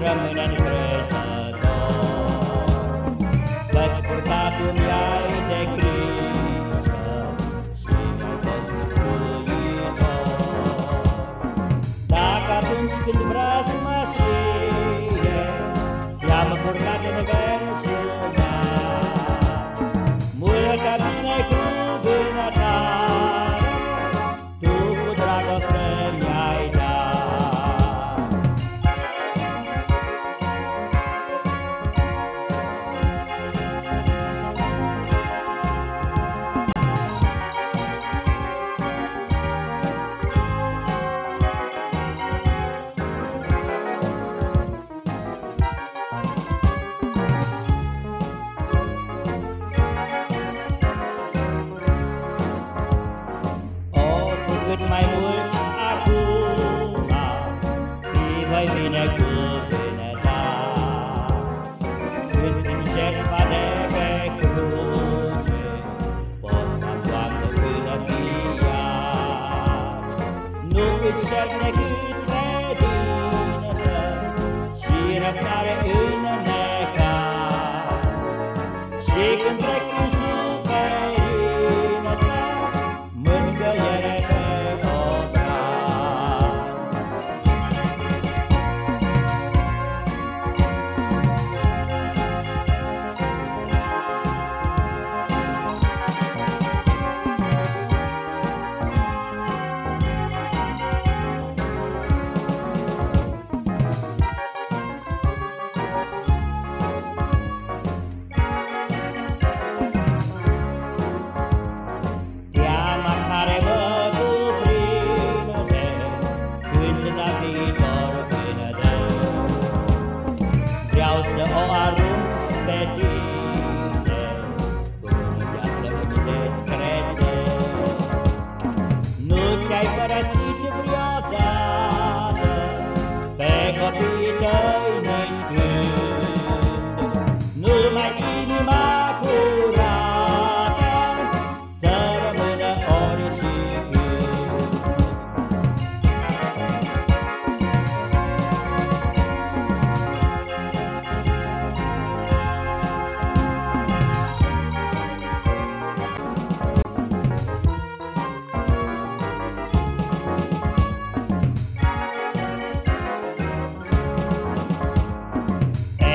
programa Urano mai mult acum, fii voi binecuvântat. Da. Cât din jertfa de pe cruce, poți să toată până fia, nu îți cer decât credință și răbdare în necaz. Și când trec uit la viitor până rău. Vreau să o arunc pe tine Cu viață îmi descrete Nu te ai părăsit vreodată Pe copiii tăi nici când Nu mai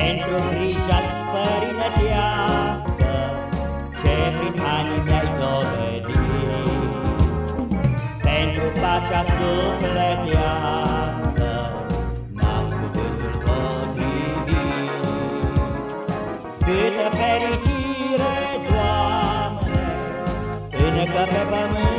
Pentru grija-ți părinătească Ce prin ani mi-ai dovedit. Pentru pacea sufletească N-am cuvântul potrivit. Câtă fericire, Doamne Încă pe pământ